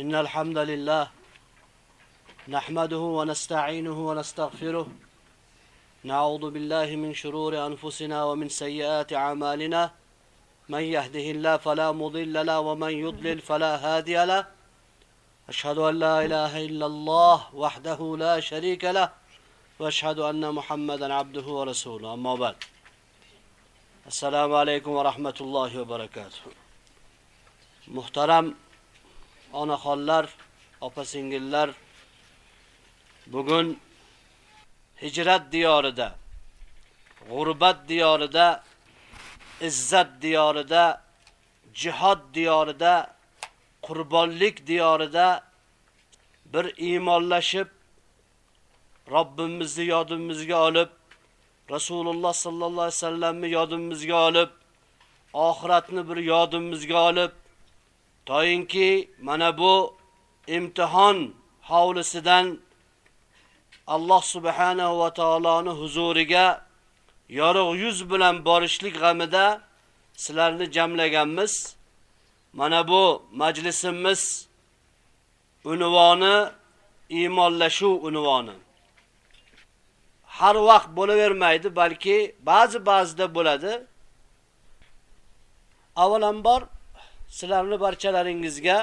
إن الحمد لله نحمده ونستعينه ونستغفره. نعوذ بالله من شرور أنفسنا ومن سيئات أعمالنا. من يهده الله فلا مضل له ومن يضلل فلا هادي له. أشهد أن لا إله إلا الله وحده لا شريك له وأشهد أن محمدا عبده ورسوله. أما بعد السلام عليكم ورحمة الله وبركاته. محترم onaxonlar, opa-singillar bugun hijrat diyorida, g'urbat diyorida, izzat diyorida, jihad diyorida, qurbonlik diyorida bir iymonlashib Rabbimizni yodimizga olib, Rasululloh sallallohu alayhi vasallamni yodimizga olib, oxiratni bir yodimizga olib, Toyinki mana bu imtihon hovlisidan Alloh subhanahu va taoloning huzuriga yorug' yuz bilan borishlik g'amida sizlarni jamlaganmiz. Mana bu majlisimiz unvoni iymonlashuv unvoni. Har vaqt bo'lavermaydi, balki ba'zi ba'zida bo'ladi. Avvalambor sizlarni barchalaringizga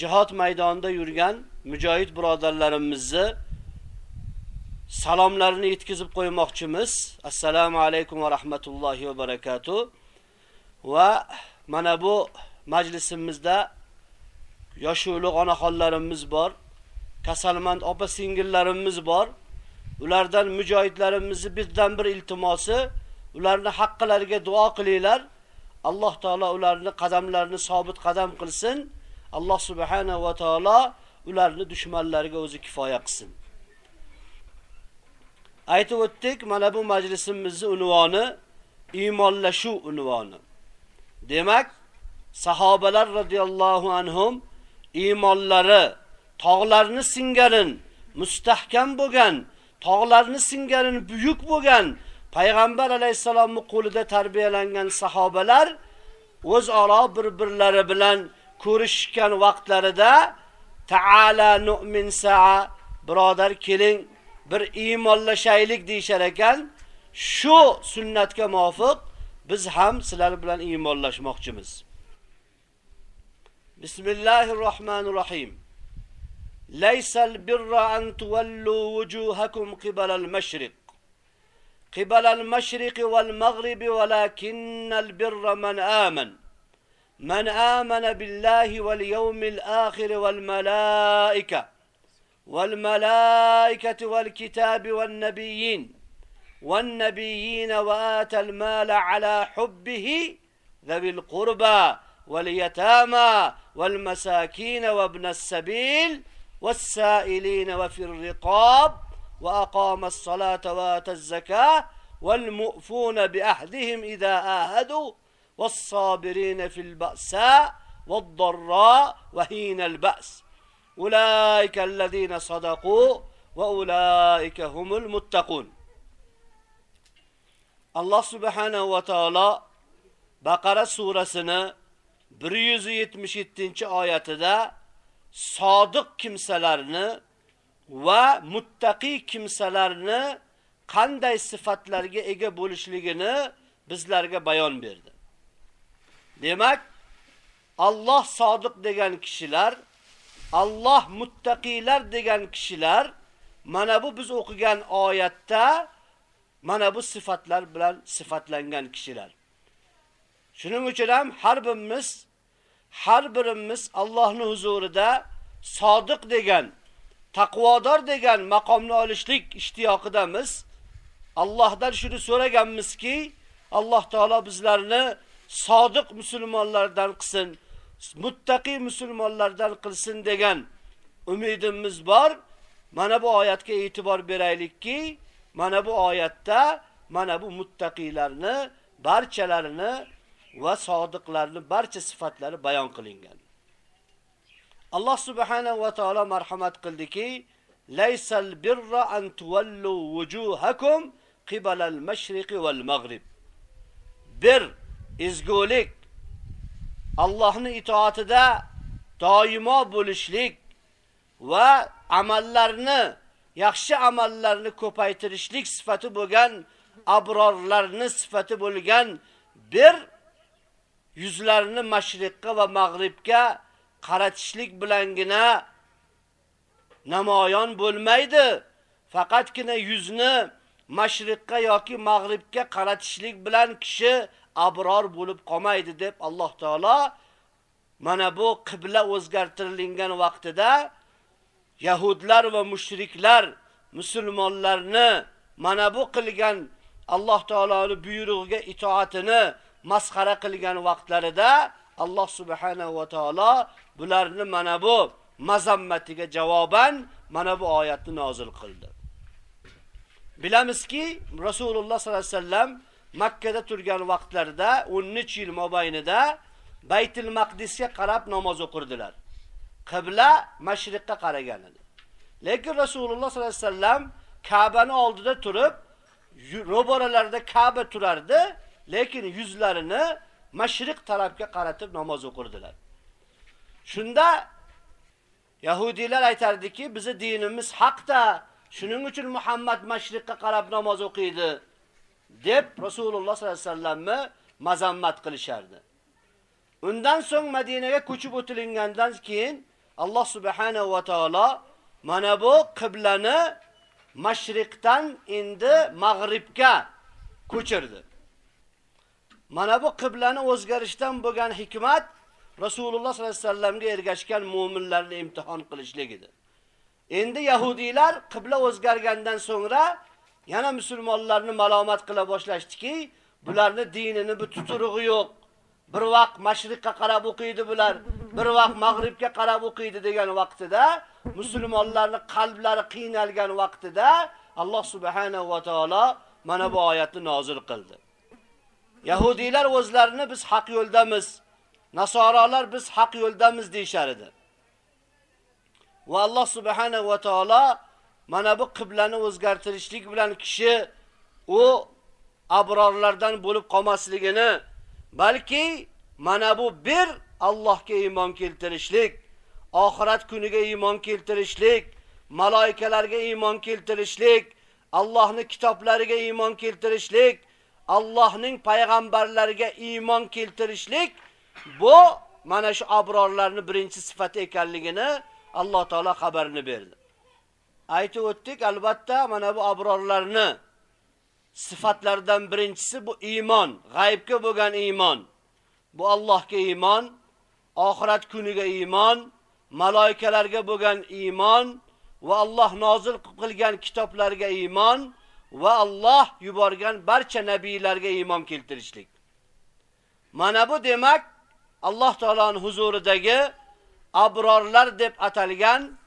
jihod maydonida yurgan mujohid birodarlarimizni salomlarini yetkazib qo'ymoqchimiz. Assalomu alaykum va rahmatullohi va barakatuh. Va mana bu majlisimizda yosh ulug' onaxonlarimiz bor, kasalmand opa-singillarimiz bor. Ulardan mujohidlarimizni bizdan bir iltimosi, ularni haqqilariga duo qilinglar. Alloh taolo ularni qadamlarini sobit qadam qilsin. Alloh subhanahu va taolo ularni dushmanlariga o'zi kifoya qilsin. Aytib o'tdik, mana bu majlisimizning unvoni iymonlashuv unvoni. Demak, sahobalar radhiyallohu anhum iymonlari tog'larni singarin, mustahkam bo'lgan, tog'larni singarin buyuk bo'lgan payg'ambar alayhisalomning qo'lida tarbiyalangan sahobalar o'zaro bir-birlari bilan ko'rishgan vaqtlarida ta'ala nu'min sa'a birodar keling bir iymonlashaylik deyshar ekan. Shu sunnatga muvofiq biz ham sizlar bilan iymonlashmoqchimiz. Bismillahirrohmanirrohim. Laysal birra an tuwallu wujuhakum qibala al-mashriq قبل المشرق والمغرب ولكن البر من آمن. من آمن بالله واليوم الآخر والملائكة والملائكة والكتاب والنبيين والنبيين وآتى المال على حبه ذوي القربى واليتامى والمساكين وابن السبيل والسائلين وفي الرقاب وأقام الصلاة وآتى الزكاة والمؤفون بأحدهم إذا آهدوا والصابرين في البأساء والضراء وهين البأس. أولئك الذين صدقوا وأولئك هم المتقون. الله سبحانه وتعالى بقرة سورة 177 oyatida sodiq kimsalarni va muttaqi kimsalarni qanday sifatlarga ega bo'lishligini bizlarga bayon berdi. Demak, Alloh sodiq degan kishilar, Alloh muttaqilar degan kishilar mana bu biz o'qigan oyatda mana bu sifatlar bilan sifatlangan kishilar. Shuning uchun ham har birimiz har birimiz Allohning huzurida sodiq degan, taqvodor degan maqomni olishlik ishtiyoqidamiz. Allohdan shuni so'raganmizki, Alloh taolo bizlarni sodiq musulmonlardan qilsin, muttaqi musulmonlardan qilsin degan umidimiz bor. Mana bu oyatga e'tibor beraylikki, mana bu oyatda mana bu muttaqilarni barchalarini va sodiqlarni barcha sifatlari bayon qilingan. Alloh subhanahu va taolo marhamat qildiki, laysal birra an tuwallu wujuhakum qibala al-mashriqi wal maghrib. Bir izgolik Allohning itoatida doimo bo'lishlik va amallarni, yaxshi amallarni ko'paytirishlik sifati bo'lgan abrorlarni sifati bo'lgan bir yuzlarini mashriqqa va mag'ribga qaratishlik bilangina namoyon bo'lmaydi. Faqatgina yuzni mashriqqa yoki mag'ribga qaratishlik bilan kishi abror bo'lib qolmaydi deb Alloh taolo mana bu qibla o'zgartirilgan vaqtida yahudlar va mushriklar musulmonlarni mana bu qilgan Alloh taoloni buyrug'iga itoatini masxara qilgan vaqtlarida Alloh subhanahu va taolo bularni mana bu mazammatiga javoban mana bu oyatni nozil qildi. Bilamizki, Rasululloh sollallohu alayhi vasallam Makka da turgan vaqtlarida 13 yil mobaynida Baytul Maqdisga qarab namoz o'qirdilar. Qibla mashriqqa qaragan edi. Lekin Rasululloh sollallohu alayhi vasallam Ka'bani oldida turib, ro'baralarida Ka'ba turardi, lekin yuzlarini mashriq tarafga qaratib namoz o'qirdilar. Shunda Yahudiylar aytardiki, bizi dinimiz haqda, shuning uchun Muhammad mashriqqa qarab namoz o'qiydi. deb Rasululloh sollallohu alayhi vasallamni mazammat qilishardi. Undan so'ng Madinaga ko'chib o'tilingandan keyin Alloh subhanahu va taolo mana bu qiblani mashriqdan endi mag'ribga ko'chirdi. Mana bu qiblani o'zgarishdan bo'lgan hikmat Rasululloh sollallohu alayhi vasallamga ergashgan mu'minlarni imtihon qilishligidir. Endi yahudiylar qibla o'zgargandan so'ngra yana musulmonlarni malomat qila boshlashdiki, bularni dinini bir tuturug'i yo'q. Bir vaqt mashriqqa qarab o'qiydi bular, bir vaqt mag'ribga qarab o'qiydi degan vaqtida musulmonlarning qalblari qiynalgan vaqtida Alloh subhanahu va taolo mana bu oyatni nozil qildi. Yahudiylar o'zlarini biz haq yo'ldamiz, nasoralar biz haq yo'ldamiz deyshar edi. Va Alloh subhanahu va taolo mana bu qiblani o'zgartirishlik bilan kishi u abrorlardan bo'lib qolmasligini, balki mana bu bir Allohga iymon keltirishlik, oxirat kuniga iymon keltirishlik, malaikalarga iymon keltirishlik, Allohning kitoblariga iymon keltirishlik, Allohning payg'ambarlariga iymon keltirishlik bu mana shu abrorlarning birinchi sifati ekanligini Alloh taolo xabarini berdi. aytib o'tdik, albatta mana bu abrorlarni sifatlaridan birinchisi bu iymon, g'aybga bo'lgan iymon. Bu Allohga iymon, oxirat kuniga iymon, malaikalarga bo'lgan iymon va Alloh nozil qilgan kitoblarga iymon va Alloh yuborgan barcha nabiylarga iymon keltirishlik. Mana bu demak Alloh taolaning huzuridagi abrorlar deb atalgan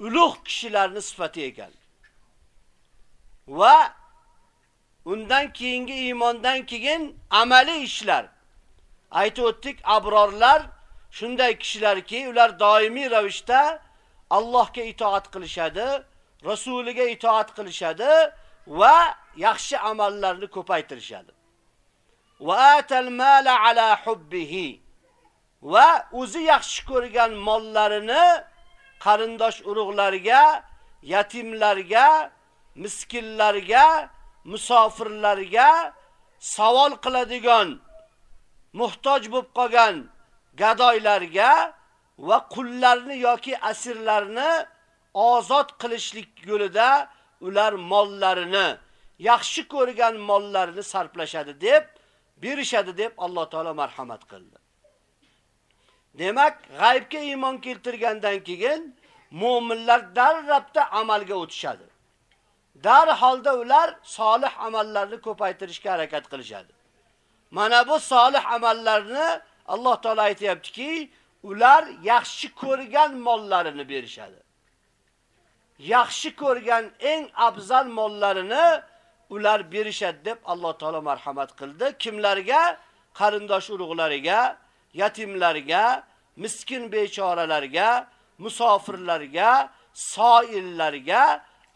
ulug' kishilarni sifati ekan. Va undan keyingi iymondan keyin amaliy ishlar. Aytib o'tdik, abrorlar shunday kishilarki, ular doimiy ravishda Allohga itoat qilishadi, rasuliga itoat qilishadi va yaxshi amallarni ko'paytirishadi. Va atal mala ala hubbihi va o'zi yaxshi ko'rgan mollarini qarindosh urug'larga, yatimlarga, miskinlarga, musofirlarga savol qiladigan muhtoj bo'lib qolgan gadoylarga va qullarni yoki asirlarni ozod qilishlik yo'lida ular mollarini, yaxshi ko'rgan mollarini sarflashadi deb, berishadi deb Alloh taolo marhamat qildi. Demak, g'aybga iymon keltirgandan keyin mu'minlar darrabda amalga o'tishadi. Darholda ular solih amallarni ko'paytirishga harakat qilishadi. Mana bu solih amallarni Alloh taolo aytayaptiki, ular yaxshi ko'rgan mollarini berishadi. Yaxshi ko'rgan eng afzal mollarini ular berishadi deb Alloh taolo marhamat qildi. Kimlarga? Qarindosh urug'lariga, yetimlarga, miskin bechoralarga, musofirlarga, soillarga,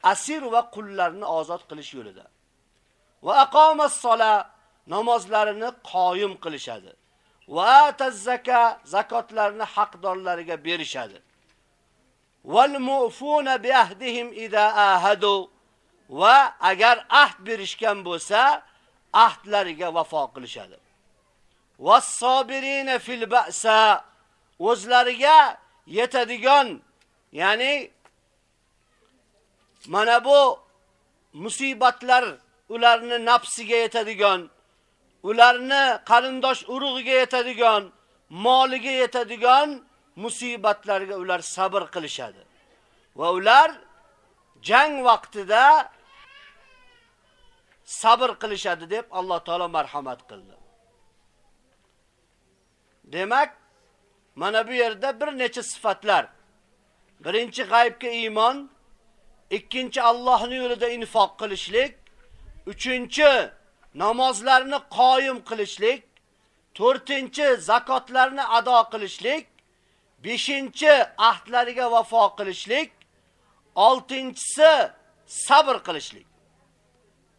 asir va qullarni ozod qilish yo'lida. Va aqomas sola namozlarini qoyim qilishadi. Va tazzaka zakotlarni haqdorlariga berishadi. Val mu'funa bi ahdihim idza ahadu va agar ahd berishgan bo'lsa, ahdlariga vafo qilishadi. Was-sabirina fil ba'sa o'zlariga yetadigan, ya'ni mana bu musibatlar ularni nafsiga yetadigan, ularni qarindosh urug'iga yetadigan, moliga yetadigan musibatlarga ular sabr qilishadi. Va ular jang vaqtida sabr qilishadi deb Alloh taolo marhamat qildi. Demak, mana bu yerda bir necha sifatlar. Birinchi g'aybga iymon, ikkinchi Allohning yo'lida infoq qilishlik, uchinchi namozlarni qoyim qilishlik, to'rtinchi zakotlarni ado qilishlik, Beshinchi ahdlariga vafo qilishlik, oltinchisi sabr qilishlik.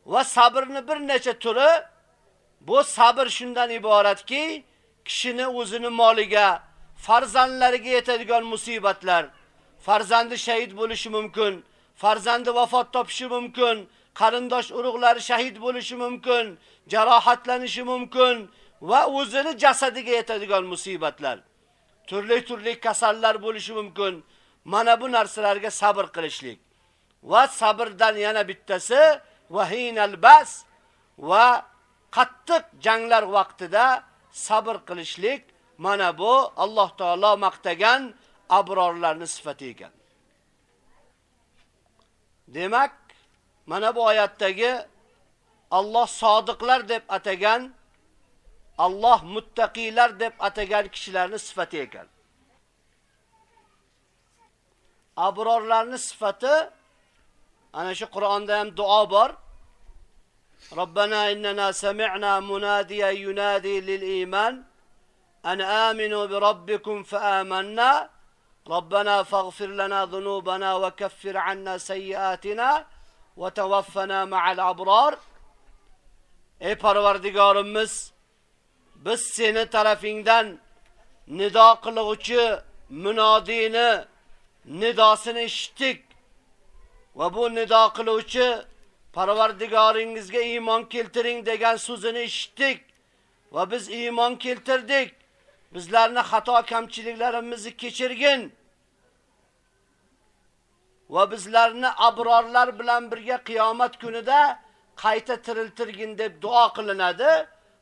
Va sabrni bir necha turi bu sabr shundan iboratki, kishini o'zini moliga, farzandlariga yetadigan musibatlar, farzandi shahid bo'lishi mumkin, farzandi vafot topishi mumkin, qarindosh urug'lari shahid bo'lishi mumkin, jarohatlanishi mumkin va o'zini jasadiga yetadigan musibatlar. Turli-turli kasallar bo'lishi mumkin. Mana bu narsalarga sabr qilishlik. Va sabrdan yana bittasi vahinal bas va qattiq janglar vaqtida sabr qilishlik. Mana bu Alloh taolo maqtagan abrorlarning sifati ekan. Demak, mana bu oyatdagi Alloh sodiqlar deb atagan Allah muttaqiylar deb atagan kishilarning sifati ekan. Abrorlarning sifati ana shu Qur'onda ham duo bor. Robbana innana sami'na munadiya yunadi lil iman an aminu bi robbikum fa amanna. Robbana faghfir lana dhunubana wa kaffir 'anna sayyi'atina wa tawaffana ma'al abrar. Ey Parvardigorimiz, biz seni tarafingdan nido qiluvchi munodini nidosini eshitdik va bu nido qiluvchi Parvardigoringizga iymon keltiring degan so'zini eshitdik va biz iymon keltirdik. Bizlarni xato kamchiliklarimizni kechirgin va bizlarni abrorlar bilan birga qiyomat kunida qayta tiriltirgin deb duo qilinadi.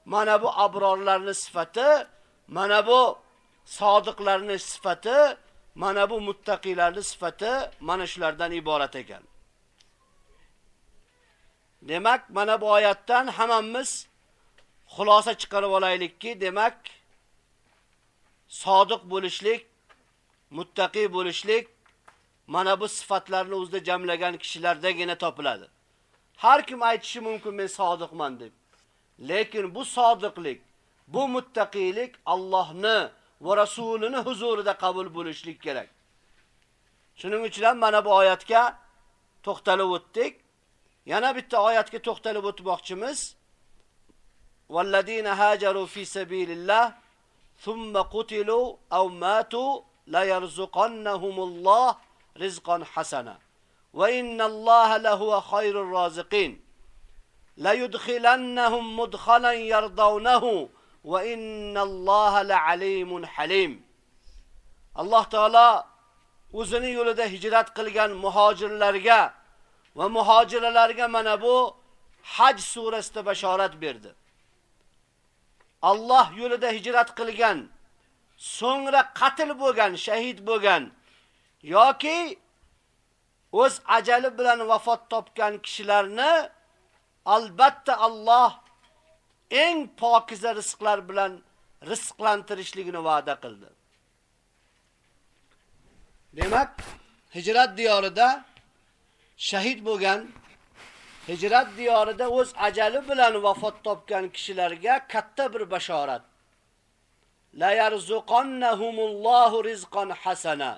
Mana bu abrorlarning sifati, mana bu sodiqlarning sifati, mana bu muttaqilarning sifati mana shulardan iborat ekan. Demak, mana bu oyatdan hammamiz xulosa chiqarib olaylikki, demak, sodiq bo'lishlik, muttaqi bo'lishlik mana bu sifatlarni o'zida jamlagan kishilardagina topiladi. Har kim aytishi mumkin men sodiqman deb. Lekin bu sodiqlik, bu muttaqilik Allohni va rasulini huzurida qabul bo'lishlik kerak. Shuning uchun ham mana bu oyatga to'xtalib o'tdik. Yana bitta oyatga to'xtalib o'tmoqchimiz. Vallazina hajaru fi sabilillah thumma qutilu aw matu la yarzuqannahumulloh rizqan hasana. Va innalloha lahu khayrur roziqin. La yudkhilannahum mudkhalan yardawnahu va innalloha la'alimun halim. Alloh taolo o'zini yo'lida hijrat qilgan muhojirlarga va muhojiralarga mana bu Haj surasida bashorat berdi. Alloh yo'lida hijrat qilgan, so'ngra qatl bo'lgan, shahid bo'lgan yoki o'z ajali bilan vafot topgan kishilarni albatta Alloh eng pokiza rizqlar bilan rizqlantirishligini va'da qildi. Demak, hijrat diyorida shahid bo'lgan, hijrat diyorida o'z ajali bilan vafot topgan kishilarga katta bir bashorat. La yarzuqannahumullohu rizqan hasana.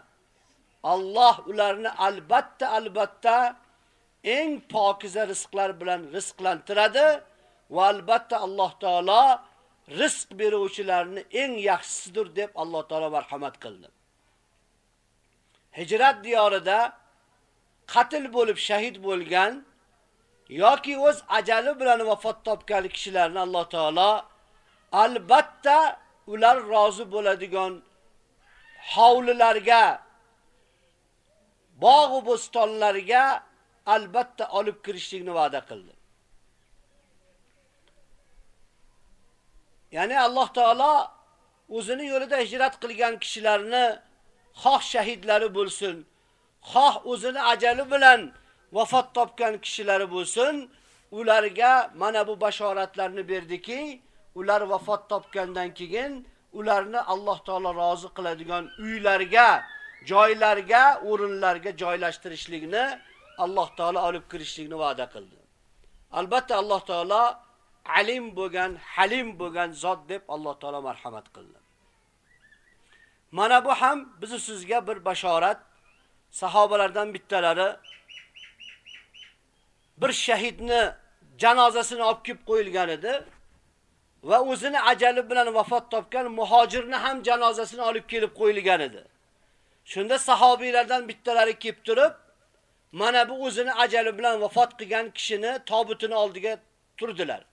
Alloh ularni albatta albatta eng pokiza rizqlar bilan rizqlantiradi va albatta Alloh taolo rizq beruvchilarni eng yaxshisidir deb Alloh taolo marhamat qildi. Hijrat diyorida qatl bo'lib shahid bo'lgan yoki o'z ajali bilan vafot topgan kishilarni Alloh taolo albatta ular rozi bo'ladigan hovlilarga bog' va bo'stonlarga albatta olib kirishlikni va'da qildi. Ya'ni Alloh taolo o'zini yo'lida hijrat qilgan kishilarni xoh shahidlari bo'lsin, xoh o'zini ajali bilan vafot topgan kishilari bo'lsin, ularga mana bu bashoratlarni berdiki, ular vafot topgandan keyin ularni Alloh taolo rozi qiladigan uylarga, joylarga, o'rinlarga joylashtirishlikni Alloh taolo olib kirishlikni va'da qildi. Albatta Alloh taolo alim bo'lgan, halim bo'lgan zot deb Alloh taolo marhamat qildi. Mana bu ham biz sizga bir bashorat sahobalardan bittalari bir shahidni janozasini olib kelib qo'yilgan edi va o'zini ajali bilan vafot topgan muhojirni ham janozasini olib kelib qo'yilgan edi. Shunda sahobiylardan bittalari kelib turib, mana bu o'zini ajali bilan vafot qilgan kishini tobutini oldiga turdilar.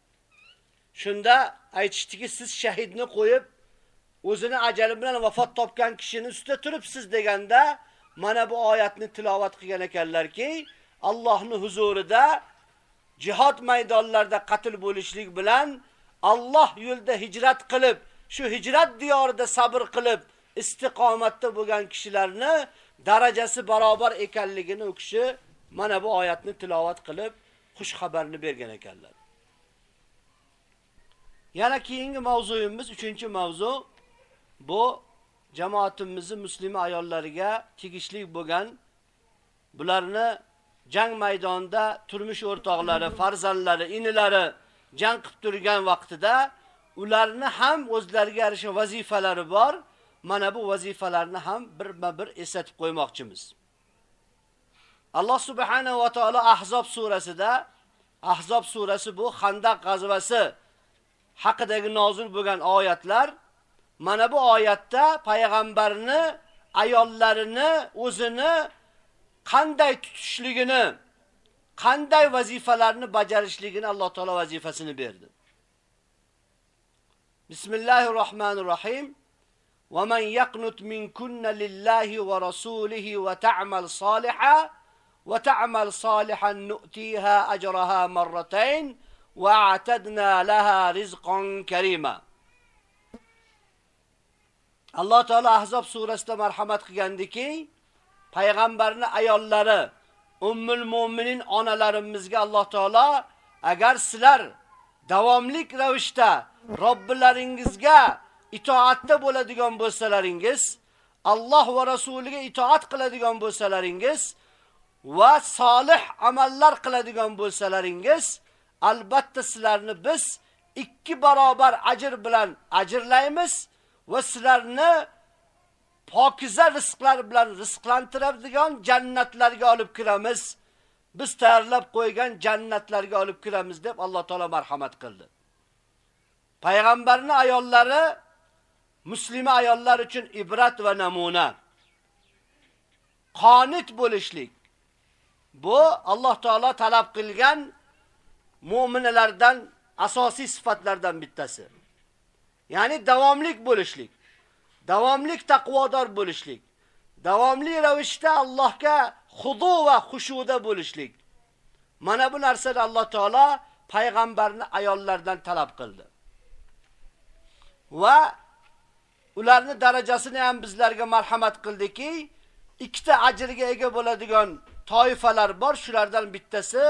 Shunda aytishdiki, siz shahidni qo'yib, o'zini ajali bilan vafot topgan kishini ustida turibsiz deganda, mana bu oyatni tilovat qilgan ekanlarki, Allohning huzurida jihad maydonlarida qatl bo'lishlik bilan Alloh yo'lida hijrat qilib, shu hijrat diyorida sabr qilib, istiqomatda bo'lgan kishilarni darajasi barobar ekanligini u kishi mana bu oyatni tilovat qilib xush xabarni bergan ekanlar. Yana keyingi mavzuyimiz 3-mavzu bu jamoatimizning musulmon ayollariga tegishli bo'lgan bularni jang maydonida turmush o'rtoqlari, farzandlari, inilari jang qilib turgan vaqtida ularni ham o'zlariga yarasha vazifalari bor. Mana bu vazifalarni ham birma-bir eslatib qo'ymoqchimiz. Alloh subhanahu va taolo Ahzob surasida Ahzob surasi bu Xandaq g'azvasi haqidagi nozil bo'lgan oyatlar mana bu oyatda payg'ambarni ayollarini o'zini qanday tutishligini, qanday vazifalarni bajarishligini Alloh taolo vazifasini berdi. Bismillahirrohmanirrohim. ومن يقنت منكن لله ورسوله وتعمل صالحا وتعمل صالحا نؤتيها أجرها مرتين وأعتدنا لها رزقا كريما alloh taolo ahzob surasida marhamat qilgandiki payg'ambarni ayollari ummul mo'minin onalarimizga alloh taolo agar sizlar davomlik ravishda robbilaringizga itoatda bo'ladigan bo'lsalaringiz Alloh va rasuliga itoat qiladigan bo'lsalaringiz va solih amallar qiladigan bo'lsalaringiz albatta sizlarni biz ikki barobar ajr bilan ajrlaymiz va sizlarni pokiza rizqlar bilan rizqlantiradigan jannatlarga olib kiramiz. Biz tayyorlab qo'ygan jannatlarga olib kiramiz deb Alloh taolo marhamat qildi. Payg'ambarning ayollari muslima ayollar uchun ibrat va namuna. Qonit bo'lishlik. Bu Alloh taolo talab qilgan mu'minalardan asosiy sifatlardan bittasi. Ya'ni davomlik bo'lishlik. Davomlik taqvodor bo'lishlik. davomli ravishda Allohga xudu va xushuda bo'lishlik. Mana bu narsani Alloh taolo payg'ambarni ayollardan talab qildi. Va ularni darajasini ham bizlarga marhamat qildiki, ikkita ajrga ega bo'ladigan toifalar bor, shulardan bittasi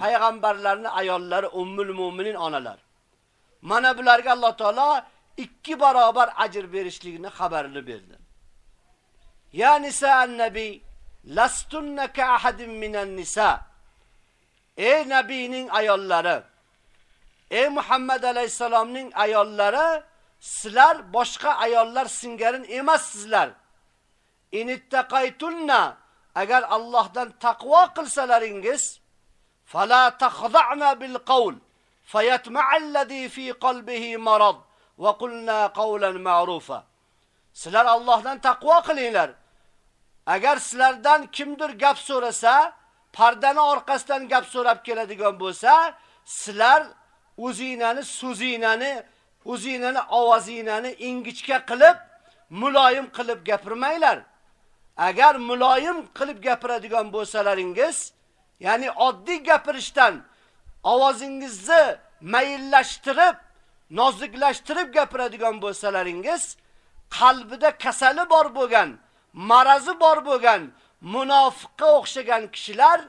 payg'ambarlarning ayollari ummul mu'minin onalar. Mana bularga Alloh taolo ikki barobar ajr berishligini xabarini berdi. Ya nisa an-nabiy lastunna ka ahadin minan nisa. Ey nabiyning ayollari, ey Muhammad alayhisalomning ayollari, sizlar boshqa ayollar singarin emassizlar. Inittaqaytunna agar Allohdan taqvo qilsalaringiz fala takhda'na bil qawl fayatma'alladhi fi qalbihi marad va qulna qawlan ma'rufa. Sizlar Allohdan taqvo qilinglar. Agar sizlardan kimdir gap so'rasa, pardani orqasidan gap so'rab keladigan bo'lsa, sizlar o'zingizni, so'zingizni, o'zingizni ovozingizni ingichka qilib, muloyim qilib gapirmanglar. Agar muloyim qilib gapiradigan bo'lsalaringiz, ya'ni oddiy gapirishdan ovozingizni mayillashtirib, noziklashtirib gapiradigan bo'lsalaringiz, qalbida kasali bor bo'lgan, marazi bor bo'lgan, munofiqqa o'xshagan kishilar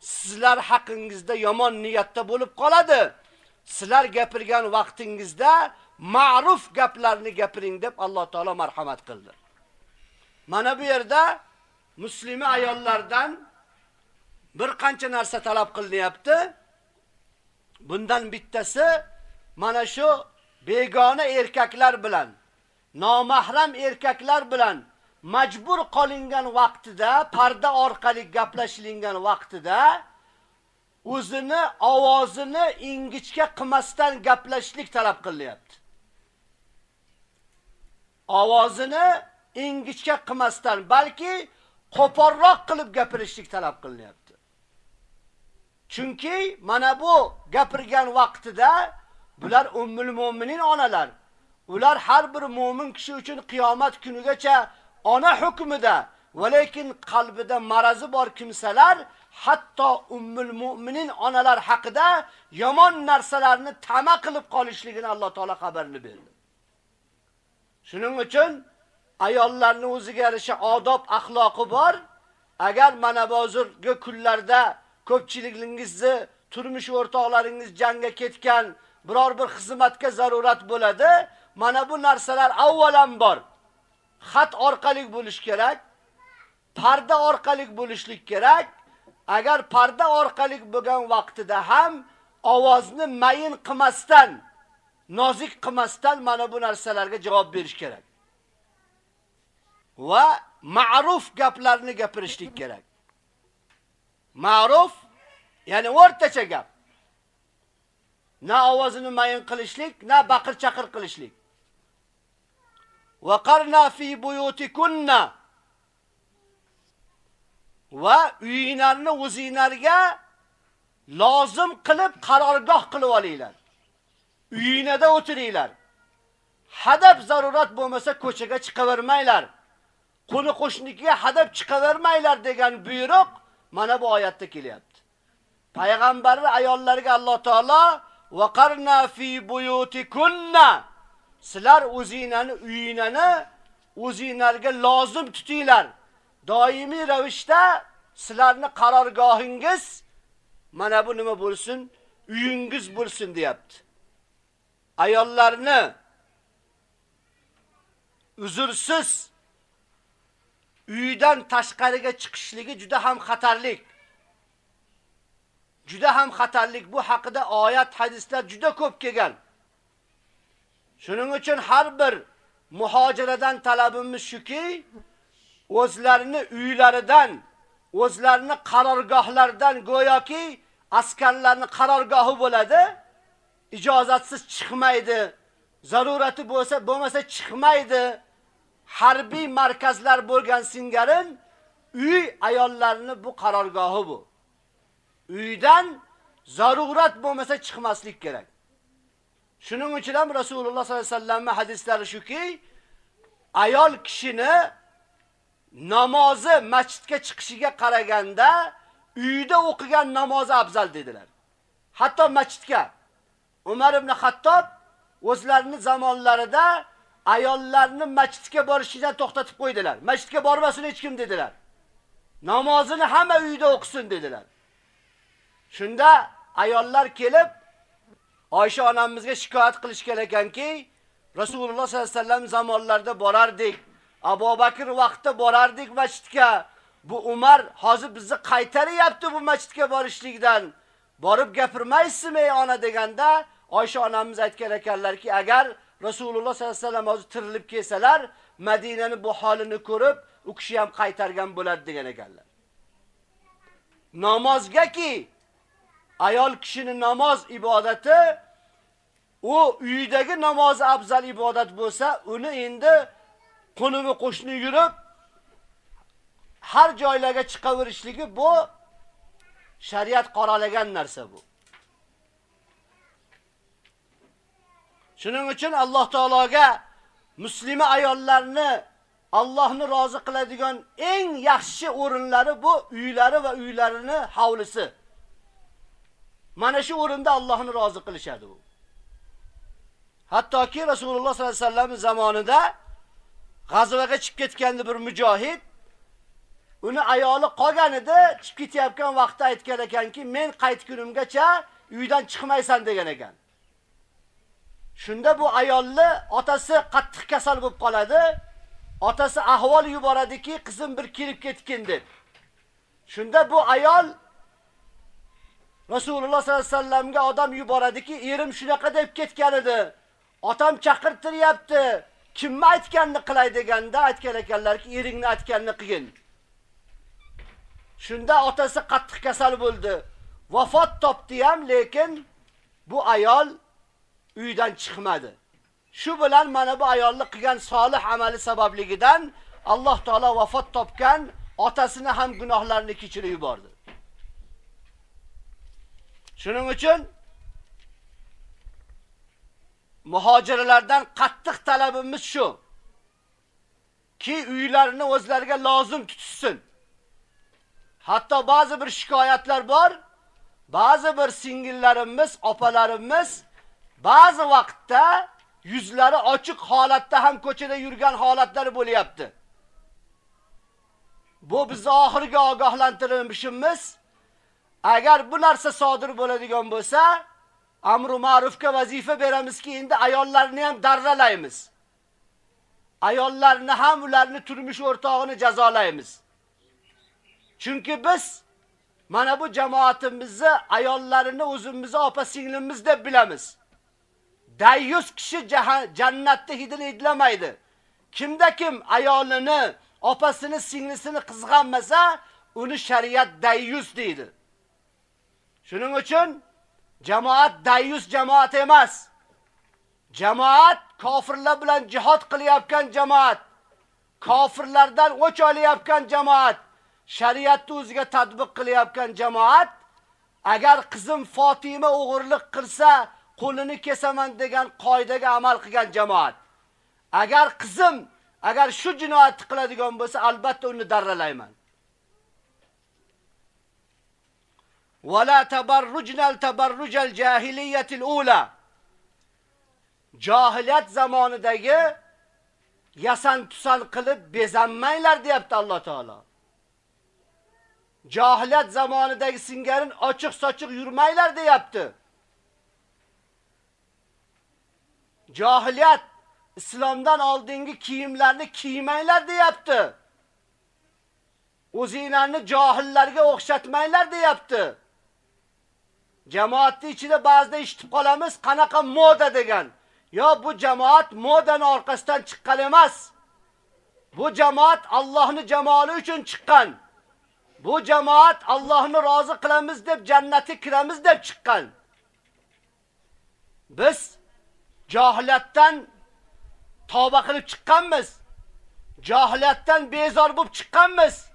sizlar haqingizda yomon niyatda bo'lib qoladi. Sizlar gapirgan vaqtingizda ma'ruf gaplarni gapiring deb Alloh taolo marhamat qildi. Mana bu yerda musulmon ayollardan bir qancha narsa talab qilinyapti. Bundan bittasi mana shu begona erkaklar bilan, nomahram erkaklar bilan majbur qolingan vaqtida, parda orqali gaplashilgan vaqtida o'zini ovozini ingichka qilmasdan gaplashlik talab qilinyapti Ovozini ingichka qilmasdan, balki qo'porroq qilib gapirishlik talab qilinyapti Chunki mana bu gapirgan vaqtida bular ummul mo'minin onalar. Ular har bir mu'min kishi uchun qiyomat kunigacha ona hukmida, va lekin qalbida marazi bor kimsalar hatto ummul mu'minin onalar haqida yomon narsalarni tama qilib qolishligini Alloh taolo xabarini berdi. Shuning uchun ayollarni o'ziga yarasha odob, axloqi bor. Agar mana hozirgi kunlarda ko'pchiligingizni turmush o'rtoqlaringiz jangga ketgan, biror bir xizmatga zarurat bo'ladi, mana bu narsalar avvalan bor. xat orqali bo'lish kerak, parda orqali bo'lishlik kerak. Agar parda orqali bo'lgan vaqtida ham ovozni mayin qilmasdan, nozik qilmasdan mana bu narsalarga javob berish kerak. Va ma'ruf gaplarni gapirishlik kerak. Ma'ruf ya'ni o'rtacha gap. Na ovozini mayin qilishlik, na baqir-chaqir qilishlik. Va qarna fi buyutikunna va uyinglarni o'zinglarga lozim qilib qarorgoh qilib olinglar. Uyinglarda o'tiringlar. Hadab zarurat bo'lmasa ko'chaga chiqavermanglar. Qoni qo'shnikiga hadab chiqavermanglar degan buyruq mana bu oyatda kelyapti. Payg'ambarlar ayollarga Alloh taolo va qarna fi buyutikunna sizlar o'zinglarni uyinglarni o'zinglarga lozim tutinglar. Doimiy ravishda sizlarni qarorgohingiz mana bu nima bo'lsin? Uyingiz bo'lsin deyapti. Ayollarni uzursiz uydan tashqariga chiqishligi juda ham xatarlik. Juda ham xatarlik. Bu haqida oyat, hadislar juda ko'p kelgan. Shuning uchun har bir muhojiradan talabimiz shuki, o'zlarini uylaridan, o'zlarini qarorgohlaridan go'yoki askarlarni qarorgohi bo'ladi, ijozatsiz chiqmaydi, zarurati bo'lsa, bo'lmasa chiqmaydi. Harbiy markazlar bo'lgan singarin uy ayollarni bu qarorgohi bu. Uydan zarurat bo'lmasa chiqmaslik kerak. Shuning uchun ham Rasululloh sollallohu alayhi vasallamning hadislari shuki, ayol kishini namozi masjidga chiqishiga qaraganda uyda o'qigan namozi afzal dedilar. Hatto masjidga Umar ibn Xattob o'zlarini zamonlarida ayollarni masjidga borishidan to'xtatib qo'ydilar. Masjidga bormasin hech kim dedilar. Namozini hamma uyda o'qisin dedilar. Shunda ayollar kelib Oysha onamizga shikoyat qilishgan ekanki, Rasululloh sollallohu alayhi vasallam zamonlarida borardik. Abu Bakr vaqtida borardik masjidga. Bu Umar hozir bizni qaytaryapti bu masjidga borishlikdan. Borib gapirmaysizmi ey ona deganda Oysha onamiz aytgan ekanlarki, agar Rasululloh sollallohu alayhi vasallam hozir tirilib kelsalar, Madinani bu holini ko'rib, u kishi ham qaytargan bo'ladi degan ekanlar. Namozgaki ayol kishining namoz ibodati u uyidagi namozi afzal ibodat bo'lsa, uni endi qo'nimi qo'shni yurib har joylarga chiqaverishligi bu shariat qoralagan narsa bu. Shuning uchun Alloh taologa muslima ayollarni Allohni rozi qiladigan eng yaxshi o'rinlari bu uylari va uylarini hovlisi. Mana shu o'rinda Allohni rozi qilishadi u. Hattoki Rasululloh sollallohu alayhi vasallam zamonida g'azvaga chiqib ketgandi bir mujohid uni ayoli qolgan edi, chiqib ketayotgan vaqtda aytgan ekanki, men qaytgunimgacha uydan chiqmaysan degan ekan. Shunda bu ayolni otasi qattiq kasal bo'lib qoladi. Otasi ahvol yuboradiki, qizim bir kelib ketgin deb. Shunda bu ayol Rasululloh sollallohu alayhi vasallamga odam yuboradiki, erim shunaqa deb ketgan edi. Otam chaqirtiryapti. Kimni aytganini qilay deganda aytgan ekanlarki, eringni aytganini qilgin. Shunda otasi qattiq kasal bo'ldi. Vafot topdi ham, lekin bu ayol uydan chiqmadi. Shu bilan mana bu ayolni qilgan solih amali sababligidan Alloh taolo vafot topgan otasini ham gunohlarini kechirib yubordi. Shuning uchun muhojirlardan qattiq talabimiz shu. Ki uylarini o'zlariga lozim tutsin. Hatto ba'zi bir shikoyatlar bor. Ba'zi bir singillarimiz, opalarimiz ba'zi vaqtda yuzlari ochiq holatda ham ko'chada yurgan holatlari bo'lyapti. Bu bizni oxirgi ogohlantirishimiz agar bu narsa sodir bo'ladigan bo'lsa, amru ma'rufga vazifa beramizki, endi ayollarni ham darralaymiz. Ayollarni ham ularni turmush o'rtog'ini jazolaymiz. Chunki biz mana bu jamoatimizni ayollarini o'zimizni opa singlimiz deb bilamiz. Dayyus kishi jannatda hidini idlamaydi. Kimda kim ayolini, opasini, singlisini qizg'anmasa, uni shariat dayyus deydi. Shuning uchun jamoat dayyus jamoat emas. Jamoat kofirlar bilan jihad qilyotgan jamoat. Kofirlardan o'ch olayotgan jamoat. Shariatni o'ziga tatbiq qilyotgan jamoat agar qizim Fatima o'g'irlik qilsa, qo'lini kesaman degan qoidaga amal qilgan jamoat. Agar qizim agar shu jinoyatni qiladigan bo'lsa, albatta uni darralayman. Wala tabarrujnal tabarrujal jahiliyatil ula. Jahiliyat zamonidagi yasan tusan qilib bezanmanglar deyapti Alloh taolo. Jahiliyat zamonidagi singarin ochiq sochiq yurmanglar deyapti. Jahiliyat islomdan oldingi kiyimlarni kiymanglar deyapti. O'zinglarni johillarga o'xshatmanglar deyapti. Jamoatni ichida ba'zida eshitib qolamiz, qanaqa moda degan. Yo bu jamoat modani orqasidan chiqqan emas. Bu jamoat Allohni jamoli uchun chiqqan. Bu jamoat Allohni rozi qilamiz deb jannatga kiramiz deb chiqqan. Biz Jahiliyatdan tavba qilib chiqqanmiz. Jahiliyatdan bezor bo'lib chiqqanmiz.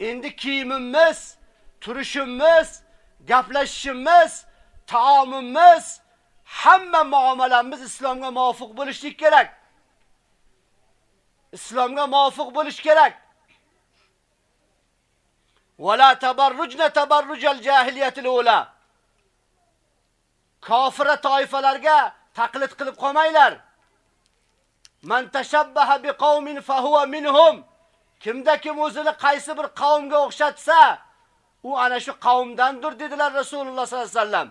Endi kiyimimiz, turishimiz, gaplashishimiz, taomimiz, hamma muomalamiz islomga muvofiq bo'lishlik kerak. Islomga muvofiq bo'lish kerak. Wala tabarrujna tabarrujal jahiliyatil ula. Kofira toifalarga taqlid qilib qolmanglar. Man tashabbaha bi qaumin fa huwa minhum. Kimda kim o'zini qaysi bir qavmga o'xshatsa, u ana shu qavmdandir dedilar Rasululloh sollallohu alayhi vasallam.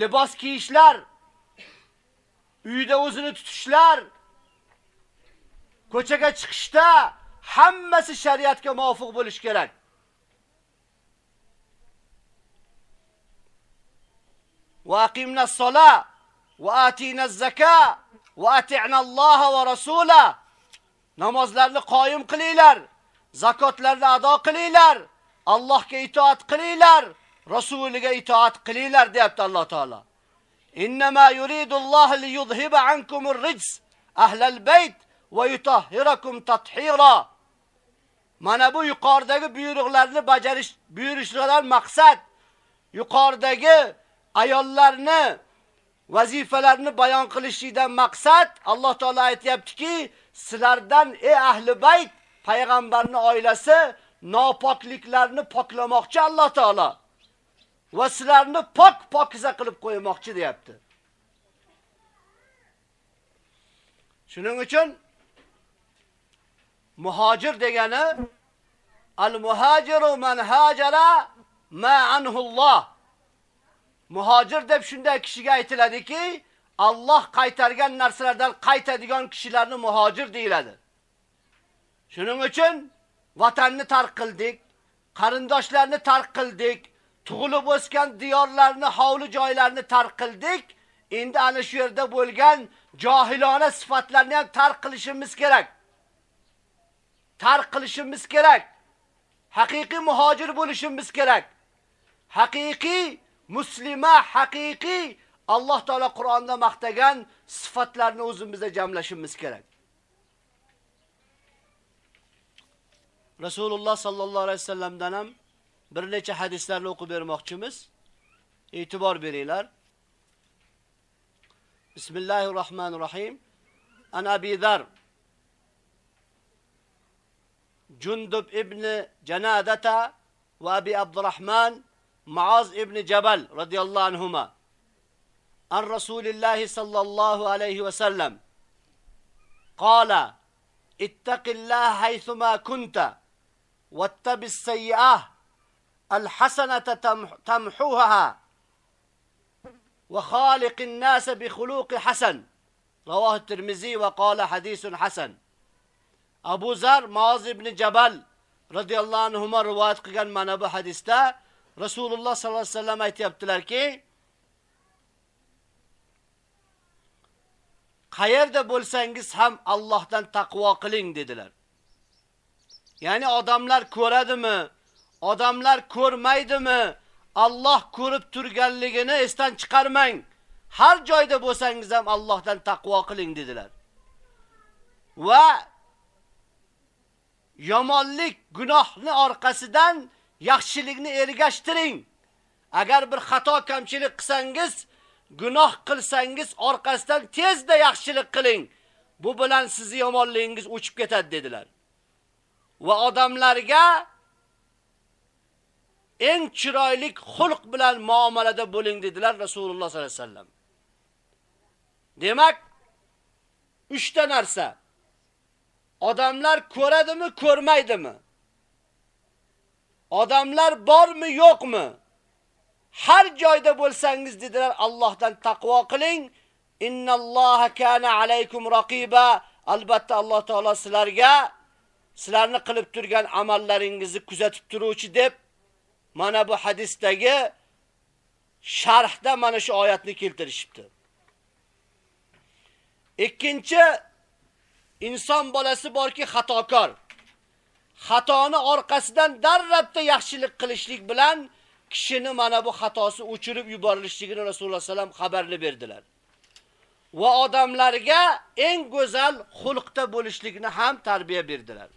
Libos kiyishlar, uyda o'zini tutishlar, ko'chaga chiqishda hammasi shariatga muvofiq bo'lish kerak. Va aqimna sola va atina zakka va ati'na Alloha va rasula. Namozlarni qoyim qilinglar, zakotlarni ado qilinglar, Allohga itoat qilinglar, rasuliga itoat qilinglar deyapti Alloh taolo. Innama yuridu Alloh li yuzhiba ankum ar-rijs ahlal bayt va yutahhirakum tathira. Mana bu yuqoridagi buyruqlarni bajarish buyurishlardan maqsad yuqoridagi ayollarni vazifalarni bayon qilishidan maqsad Alloh taolo aytayaptiki, sizlardan ey ahli bayt, payg'ambarning oilasi nopokliklarni poklamoqchi Alloh taolo. Va sizlarni pok pokiza qilib qo'ymoqchi deyapti. Shuning uchun muhojir degani al-muhajiru man hajara ma anhu Alloh. Muhojir deb shunday kishiga aytiladiki, Alloh qaytargan narsalardan qaytadigan kishilarni muhojir deyiladi. Shuning uchun vatanni tark qildik, qarindoshlarni tark qildik, tug'ilib o'sgan diyorlarni, hovli joylarini tark qildik. Endi ana shu yerda bo'lgan johilona sifatlarni ham tark qilishimiz kerak. Tark qilishimiz kerak. Haqiqiy muhojir bo'lishimiz kerak. Haqiqiy muslima, haqiqiy Alloh taolo Qur'onda maqtagan sifatlarni o'zimizda jamlashimiz kerak. Resulullah sallallahu aleyhi ve sellem'den bir neçe hadislerini oku bermoqchimiz. E'tibor beringlar. Bismillahirrahmanirrahim. An Abi Zar Cundub ibn Cenadata ve Abi Abdurrahman Muaz ibn Cebel radıyallahu anhuma an Resulullah sallallahu aleyhi ve sellem قال اتق الله حيثما كنت واتب السيئة الحسنة تمحوها وخالق الناس بخلوق حسن رواه الترمذي وقال حديث حسن أبو ذر معاذ بن جبل رضي الله عنهما روايت قلن من أبو حديثة رسول الله صلى الله عليه وسلم aytibdilar ki qayerda bo'lsangiz ham Allohdan taqvo qiling dedilar. Ya'ni odamlar ko'radimi? Odamlar ko'rmaydimi? Alloh ko'rib turganligini esdan chiqarmang. Har joyda bo'lsangiz ham Allohdan taqvo qiling dedilar. Va yomonlik, gunohni orqasidan yaxshilikni ergashtiring. Agar bir xato kamchilik qilsangiz, gunoh qilsangiz orqasidan tezda yaxshilik qiling. Bu bilan sizni yomonligingiz o'chib ketadi dedilar. Va odamlarga eng chiroyli xulq bilan muomalada bo'ling dedilar Rasululloh sollallohu alayhi vasallam. Demak, 3 ta narsa. Odamlar ko'radimi, ko'rmaydimi? Odamlar bormi, yo'qmi? Har joyda bo'lsangiz dedilar Allohdan taqvo qiling. Innalloha kana alaykum raqiba. Albatta Alloh taolo sizlarga sizlarni qilib turgan amallaringizni kuzatib turuvchi deb mana bu hadisdagi sharhda mana shu oyatni keltirishibdi. Ikkinchi inson bolasi borki xatokor. Xatoni orqasidan darrabda yaxshilik qilishlik bilan kishini mana bu xatosi o'chirib yuborilishligini Rasululloh sallam xabarni berdilar. Va odamlarga eng go'zal xulqda bo'lishlikni ham tarbiya berdilar.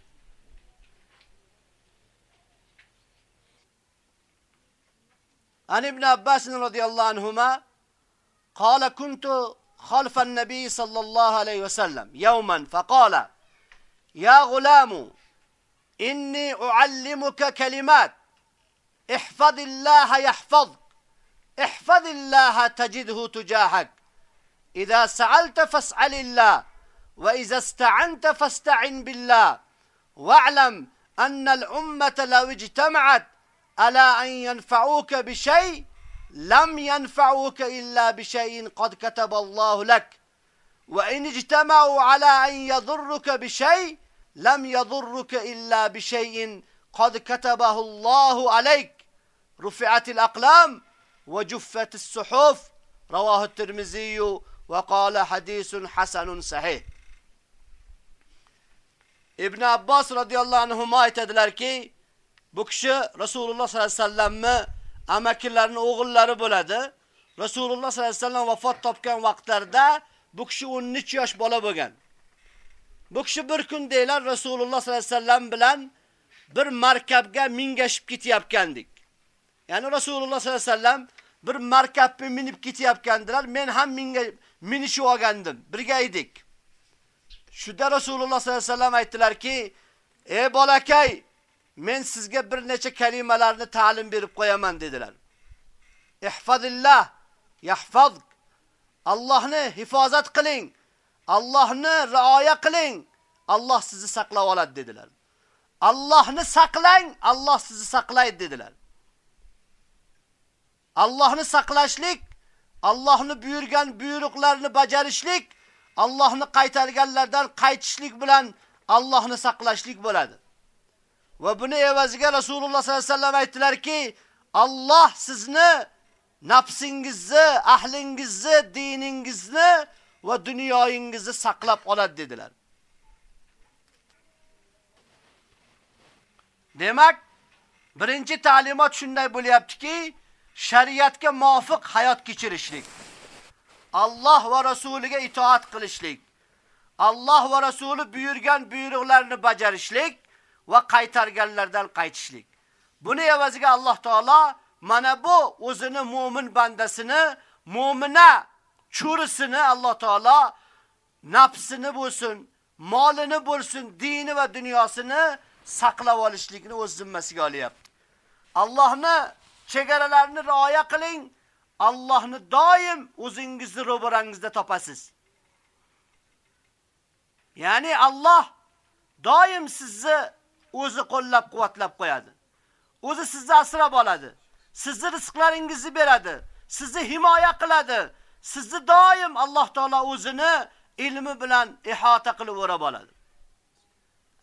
عن ابن عباس رضي الله عنهما قال كنت خلف النبي صلى الله عليه وسلم يوما فقال يا غلام إني أعلمك كلمات احفظ الله يحفظك احفظ الله تجده تجاهك إذا سألت فاسأل الله وإذا استعنت فاستعن بالله واعلم أن الأمة لو اجتمعت على أن ينفعوك بشيء؟ لم ينفعوك إلا بشيء قد كتب الله لك. وإن اجتمعوا على أن يضرك بشيء لم يضرك إلا بشيء قد كتبه الله عليك. رفعت الأقلام وجفت الصحف. رواه الترمذي وقال حديث حسن صحيح. ibn abbos roziyallohu anhu aytadilarki bu kishi rasululloh sollallohu alayhi vasallamni amakilarini o'g'illari bo'ladi. Rasululloh sollallohu alayhi vasallam vafot topgan vaqtlarda bu kishi 13 yosh bola bo'lgan. Bu kishi bir kun deylar rasululloh sollallohu alayhi vasallam bilan bir markabga mingashib ketayotgandik. Ya'ni rasululloh sollallohu alayhi vasallam bir markabni minib ketayotgandilar men ham minga minishib olgandim. Birga edik. Shunda Rasululloh sollallohu alayhi vasallam aytdilarki, "Ey bolakay, men sizga bir necha kalimalarni ta'lim berib qo'yaman" dedilar. Ihfazillah yahfazuk. Allohni hifozat qiling. Allohni rioya qiling. Alloh sizni saqlab oladi dedilar. Allohni saqlang, Alloh sizni saqlaydi dedilar. Allohni saqlashlik, Allohni buyurgan buyruqlarni bajarishlik Allohni qaytarganlardan qaytishlik bilan Allohni saqlashlik bo'ladi. Va buni evaziga Rasululloh sollallohu alayhi vasallam aytdilarki, Alloh sizni nafsingizni, ahlingizni, diningizni va dunyoyingizni saqlab oladi dedilar. Demak, birinchi ta'limot shunday bo'lyaptiki, shariatga muvofiq hayot kechirishlik. Alloh va rasuliga itoat qilishlik, Alloh va rasuli buyurgan buyruqlarni bajarishlik va qaytarganlardan qaytishlik. Buni evaziga Alloh taolo mana bu o'zini mu'min bandasini, mu'mina churisini Alloh taolo nafsini bo'lsin, molini bo'lsin, dini va dunyosini saqlab olishlikni o'z zimmasiga olyapti. Allohni chegaralarini rioya qiling, Allohni doim o'zingizni ro'barangizda topasiz. Ya'ni Alloh doim sizni o'zi qo'llab-quvvatlab qo'yadi. O'zi sizni asrab oladi. Sizni rizqlaringizni beradi. Sizni himoya qiladi. Sizni doim Alloh taolo o'zini ilmi bilan ihota qilib o'rab oladi.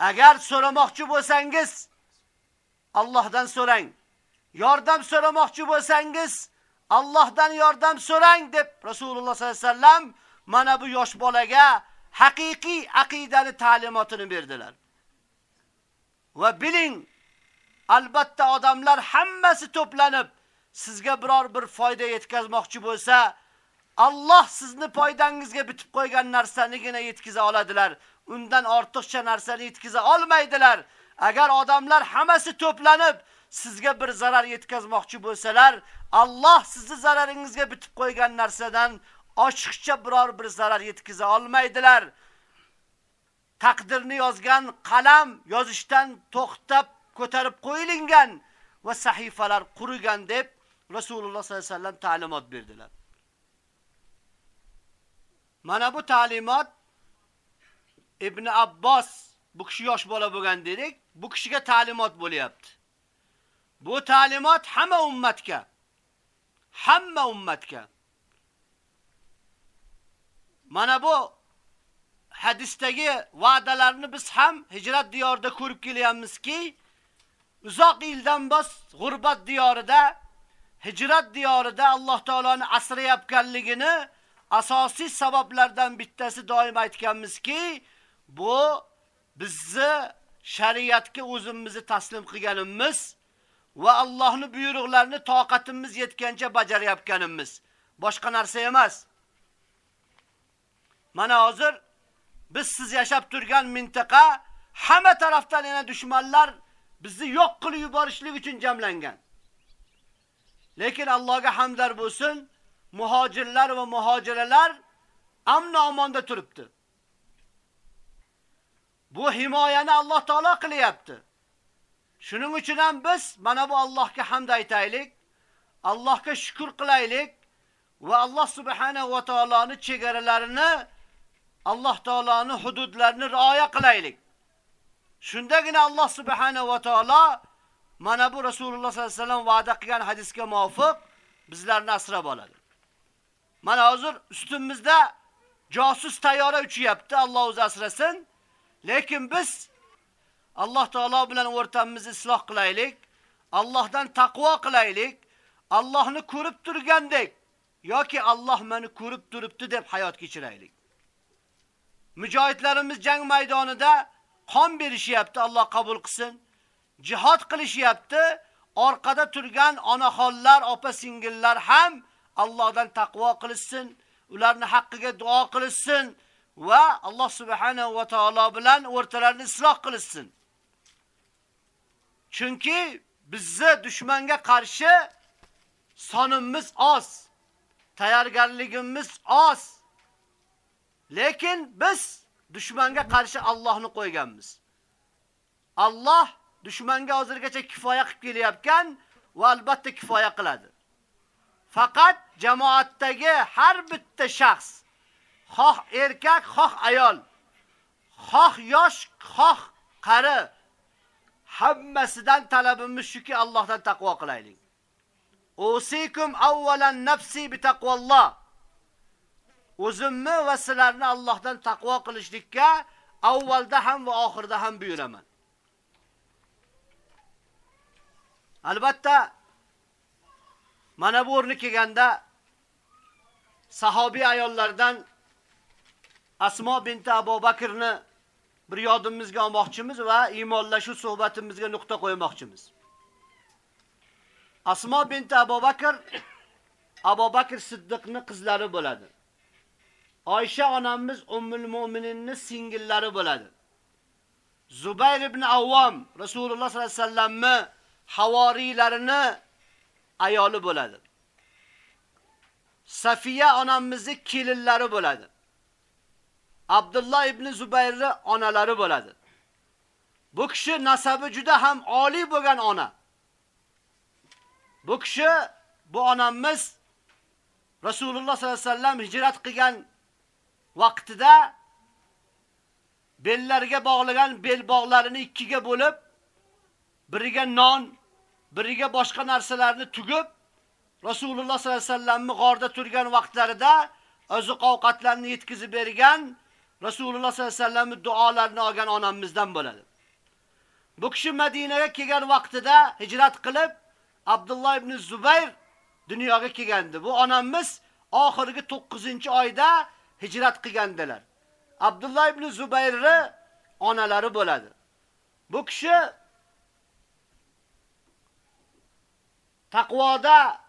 Agar so'ramoqchi bo'lsangiz, Allohdan so'rang. Yordam so'ramoqchi bo'lsangiz, Allohdan yordam so'rang deb Rasululloh sollallohu alayhi vasallam mana bu yosh bolaga haqiqiy aqidani ta'limotini berdilar. Va biling, albatta odamlar hammasi to'planib sizga biror bir foyda yetkazmoqchi bo'lsa, Alloh sizni foydangizga bitib qo'ygan narsanigina yetkiza oladilar. Undan ortiqcha narsani yetkiza olmaydilar. Agar odamlar hammasi to'planib sizga bir zarar yetkazmoqchi bo'lsalar, Alloh sizni zararingizga bitib qo'ygan narsadan ochiqcha biror bir zarar yetkiza olmaydilar. Taqdirni yozgan qalam yozishdan to'xtab ko'tarib qo'yilgan va sahifalar qurigan deb Rasululloh sollallohu alayhi vasallam ta'limot berdilar. Mana bu ta'limot Ibn Abbos bu kishi yosh bola bo'lgan dedik, bu kishiga ta'limot bo'lyapti. Bu ta'limot hamma ummatga, hamma ummatga. Mana bu hadisdagi va'dalarni biz ham hijrat diyorida ko'rib kelyapmizki, uzoq yildan bos g'urbat diyorida, hijrat diyorida Alloh taoloni asrayotganligini asosiy sabablardan bittasi doim aytganmizki, bu bizni shariatga o'zimizni taslim qilganimiz va Allohning buyruqlarini toqatimiz yetgancha bajarayotganimiz. Boshqa narsa emas. Mana hozir biz siz yashab turgan mintaqa hamma tarafdan yana dushmanlar bizni yo'q qilib yuborishlik uchun jamlangan. Lekin Allohga hamdar bo'lsin, muhojirlar va muhojiralar amn omonda turibdi. Bu himoyani Alloh taolo qilyapti. Shuning uchun ham biz mana bu Allohga hamd aytaylik, Allohga shukr qilaylik va Alloh subhanahu va taoloning chegaralarini, Alloh taoloning hududlarini rioya qilaylik. Shundagina Alloh subhanahu va taolo mana bu Rasululloh sollallohu alayhi vasallam va'da qilgan hadisga muvofiq bizlarni asrab oladi. Mana hozir ustimizda josus tayyora uchyapti, Alloh o'zi asrasin. Lekin biz Alloh taolo bilan o'rtamizni isloh qilaylik, Allohdan taqvo qilaylik, Allohni ko'rib turgandek yoki Alloh meni ko'rib turibdi deb hayot kechiraylik. Mujohidlarimiz jang maydonida qon berishyapti, Alloh qabul qilsin. Jihad qilishyapti. Orqada turgan onaxonlar, opa-singillar ham Allohdan taqvo qilsin, ularni haqqiga duo qilsin va Alloh subhanahu va taolo bilan o'rtalarini isloh qilsin. Chunki bizni dushmanga qarshi sonimiz oz, tayyorgarligimiz oz. Lekin biz dushmanga qarshi Allohni qo'yganmiz. Alloh dushmanga hozirgacha kifoya qilib kelyapkan va albatta kifoya qiladi. Faqat jamoatdagi har bitta shaxs, xoh erkak, xoh ayol, xoh yosh, xoh qari hammasidan talabimiz shuki Allohdan taqvo qilaylik. Usikum avvalan nafsi bi taqvalloh. O'zimni va sizlarni Allohdan taqvo qilishlikka avvalda ham va oxirda ham buyuraman. Albatta mana bu o'rni kelganda sahobiy ayollardan Asmo binti Abu Bakrni bir yodimizga olmoqchimiz va iymonlashuv suhbatimizga nuqta qo'ymoqchimiz. Asmo binti Abu Bakr Abu Bakr Siddiqning qizlari bo'ladi. Oysha onamiz Ummul Mu'mininni singillari bo'ladi. Zubayr ibn Avvom Rasululloh sollallohu alayhi vasallamni havoriylarini ayoli bo'ladi. Safiya onamizning kelinlari bo'ladi. Abdullah ibn Zubayrni onalari bo'ladi. Bu kishi nasabi juda ham oliy bo'lgan ona. Bu kishi bu onamiz Rasululloh sollallohu alayhi vasallam hijrat qilgan vaqtida bellarga bog'lagan bel bog'larini ikkiga bo'lib, biriga non, biriga boshqa narsalarni tugib, Rasululloh sollallohu alayhi vasallamni g'orda turgan vaqtlarida oziq ovqatlarni yetkazib bergan Rasululloh sollallohu alayhi vasallamning duolarini olgan onamizdan bo'ladi. Bu kishi Madinaga kelgan vaqtida hijrat qilib, Abdulloh ibn Zubayr dunyoga kelgandi. Bu onamiz oxirgi 9-oyda hijrat qilgandilar. Abdullah ibn Zubayrni onalari bo'ladi. Bu kishi taqvoda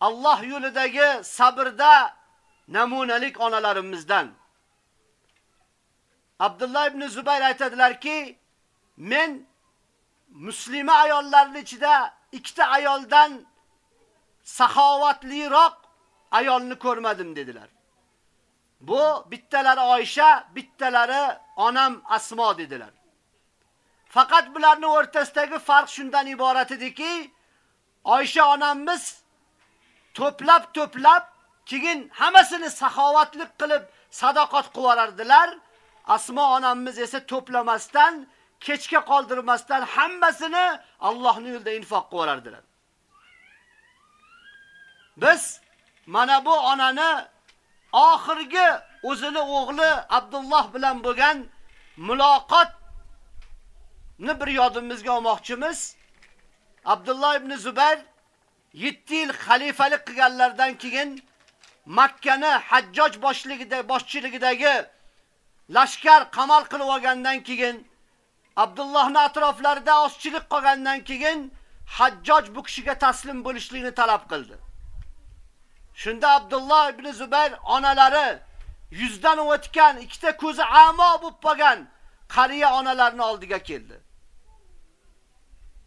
Alloh yo'lidagi sabrda namunalik onalarimizdan. Abdullah ibn Zubayr aytadilarki, men muslima ayollarning ichida ikkita ayoldan saxovatliroq ayolni ko'rmadim dedilar. Bu bittalari Oysha, bittalari onam Asmo dedilar. Faqat bularning o'rtasidagi farq shundan iborat ediki, Oysha onamiz to'plab to'plab keyin hammasini saxovatlik qilib sadoqat qilardilar. Asmo onamiz esa to'plamasdan, kechga qoldirmasdan hammasini Allohning yo'lida infoq qilardilar. Biz mana bu onani oxirgi o'zini o'g'li Abdulloh bilan bo'lgan muloqotni bir yodimizga olmoqchimiz. Abdulloh ibn Zubayr 7 yil xalifalik qilganlardan keyin Makkani Hajjoj boshligida boshchiligidagi lashkar qamal qilib olgandan keyin Abdullohning atroflarida ozchilik qolgandan keyin Hajjoj bu kishiga taslim bo'lishlikni talab qildi. Shunda Abdulloh ibn Zubayr onalari yuzdan o'tgan, ikkita ko'zi amo bo'lib qolgan qariya onalarni oldiga keldi.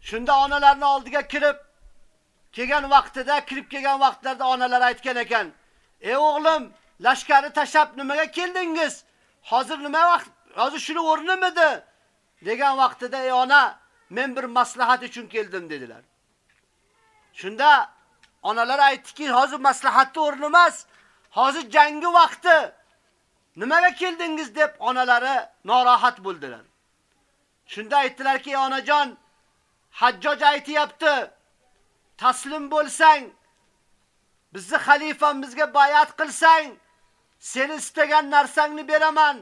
Shunda onalarni oldiga kirib, kelgan vaqtida, kirib kelgan vaqtlarda onalar aytgan ekan: "Ey o'g'lim, lashkarni tashab nimaga keldingiz? Hozir nima vaqt? Hozir shuni o'rnimidi?" degan vaqtida ey ona, men bir maslahat uchun keldim dedilar. Shunda onalar aytdiki, hozir maslahatni o'rni emas, hozir jangi vaqti. Nimaga keldingiz deb onalari norohat bo'ldilar. Shunda aytdilarki, onajon, Hajjoj aytayapti, taslim bo'lsang, bizni xalifamizga bayat qilsang, seni istagan narsangni beraman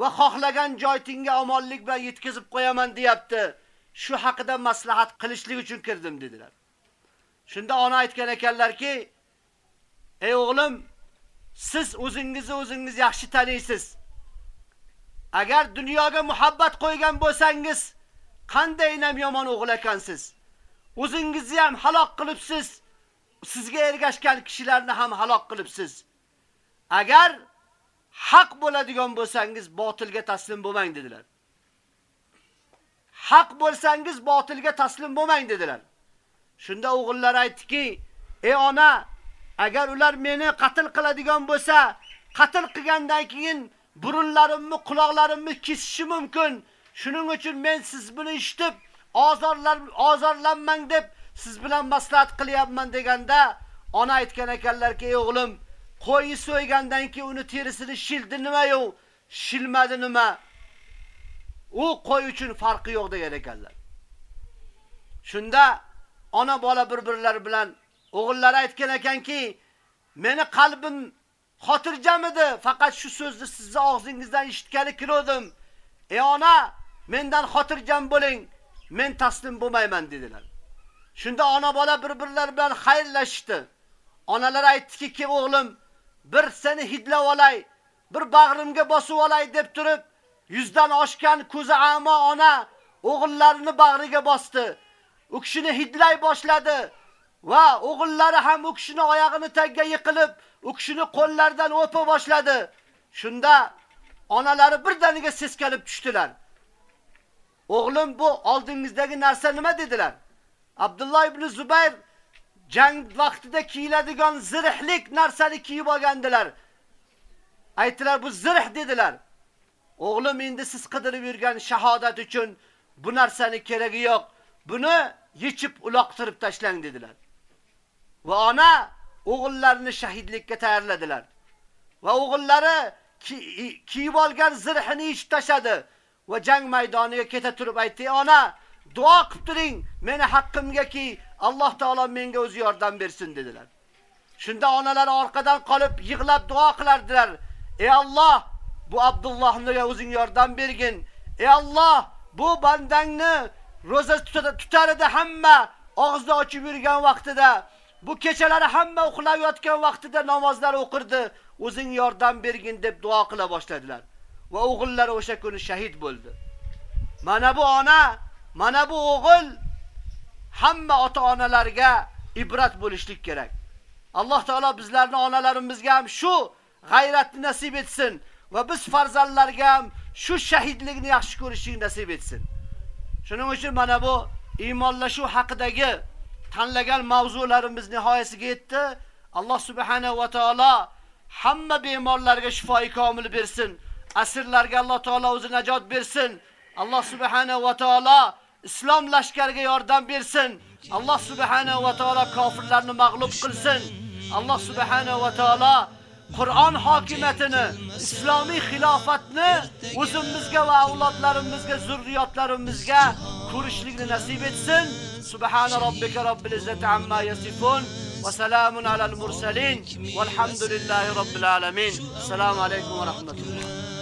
va xohlagan joytingga omonlik bilan yetkazib qo'yaman deyapti. Shu haqida maslahat qilishlik uchun kirdim dedilar. Shunda ona aytgan ekanlarki, ey o'g'lim, siz o'zingizni o'zingiz yaxshi taniysiz. Agar dunyoga muhabbat qo'ygan bo'lsangiz, qandaynam yomon o'g'il ekansiz. O'zingizni ham halok qilibsiz. Sizga ergashgan kishilarni ham halok qilibsiz. Agar haq bo'ladigan bo'lsangiz, botilga taslim bo'lmang dedilar. Haq bo'lsangiz, botilga taslim bo'lmang dedilar. Shunda o'g'illar aytdiki, "Ey ona, agar ular meni qatl qiladigan bo'lsa, qatl qilgandan keyin burunlarimni, quloqlarimni kesishi mumkin. Shuning uchun men siz buni eshitib, ozorlar ozorlanmang deb siz bilan maslahat qilyapman deganda ona aytgan ekanlarki, "Ey o'g'lim, qo'yni so'ygandan keyin uni terisini shildi nima yo'q, shilmadi nima? U qo'y uchun farqi yo'q" degan ekanlar. Shunda ona bola bir-birlari bilan o'g'illar aytgan ekanki, meni qalbim xotirjam edi, faqat shu so'zni sizni og'zingizdan eshitgani kirdim. Ey ona, mendan xotirjam bo'ling, men taslim bo'lmayman dedilar. Shunda ona bola bir-birlari bilan xayrlashdi. Onalar aytdiki, "Ki o'g'lim, bir seni hidlab olay, bir bag'rimga bosib olay" deb turib, yuzdan oshgan ko'zi amo ona o'g'illarini bag'riga bosdi. U kishini hidlay boshladi va o'g'illari ham u kishini oyog'ini tagga yiqilib, u kishini qo'llaridan o'pa boshladi. Shunda onalari birdaniga seskanib tushdilar. O'g'lim bu oldingizdagi narsa nima dedilar? Abdulloh ibn Zubayr jang vaqtida kiyiladigan zirhlik narsani kiyib olgandilar. Aytdilar bu zirh dedilar. O'g'lim endi siz qidirib yurgan shahodat uchun bu narsani keragi yo'q. Buni yechib uloqtirib tashlang dedilar. Va ona o'g'illarini shahidlikka tayyorladilar. Va o'g'illari kiyib olgan zirhini ichib tashadi va jang maydoniga keta turib aytdi: "Ona, duo qilib turing, meni haqqimgaki Alloh taolo menga o'zi yordam bersin" dedilar. Shunda onalar orqadan qolib yig'lab duo qilardilar. "Ey Alloh, bu Abdullohga o'zing yordam bergin. Ey Alloh, bu bandangni roza tutar edi hamma og'izni ochib yurgan vaqtida, bu kechalari hamma uxlab yotgan vaqtida namozlar o'qirdi. O'zing yordam bergin deb duo qila boshladilar. Va o'g'illar o'sha kuni shahid bo'ldi. Mana bu ona, mana bu o'g'il hamma ota-onalarga ibrat bo'lishlik kerak. Alloh taolo bizlarni onalarimizga ham shu g'ayratni nasib etsin va biz farzandlarga ham shu shahidlikni yaxshi ko'rishni nasib etsin. Shuning uchun mana bu iymonlashuv haqidagi tanlagan mavzularimiz nihoyasiga yetdi. Alloh subhanahu va taolo hamma bemorlarga shifoi komil bersin. Asirlarga Alloh taolo o'zi najot bersin. Alloh subhanahu va taolo islom lashkariga yordam bersin. Alloh subhanahu va taolo kofirlarni mag'lub qilsin. Alloh subhanahu va taolo Qur'on hokimiyatini, islomiy xilofatni o'zimizga va avlodlarimizga, zurriyotlarimizga ko'rishlikni nasib etsin. Subhana robbika robbil izzati amma yasifun va salamun alal mursalin valhamdulillahi robbil alamin. Assalomu alaykum va rahmatulloh.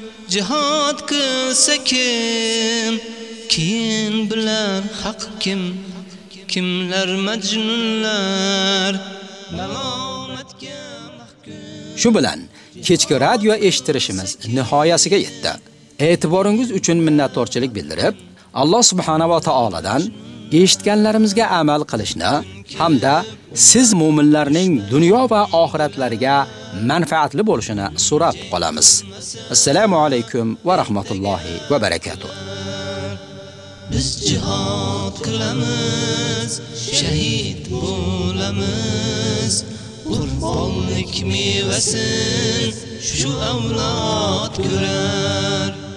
jihad qilsa kim keyin bilar haq kim? Kimlar majnunlar? Malomatga mahkum. Shu bilan kechki radio eshitirishimiz nihoyasiga yetdi. E'tiboringiz uchun minnatdorchilik bildirib, Alloh subhanahu va taoladan eshitganlarimizga amal qilishni hamda siz mu'minlarning dunyo va oxiratlariga manfaatli bo'lishini so'rab qolamiz. Assalomu alaykum va rahmatullohi va barakotuh. Biz jihad qilamiz, shahid bo'lamiz. Qurbonlik mevasin shu avlod ko'rar.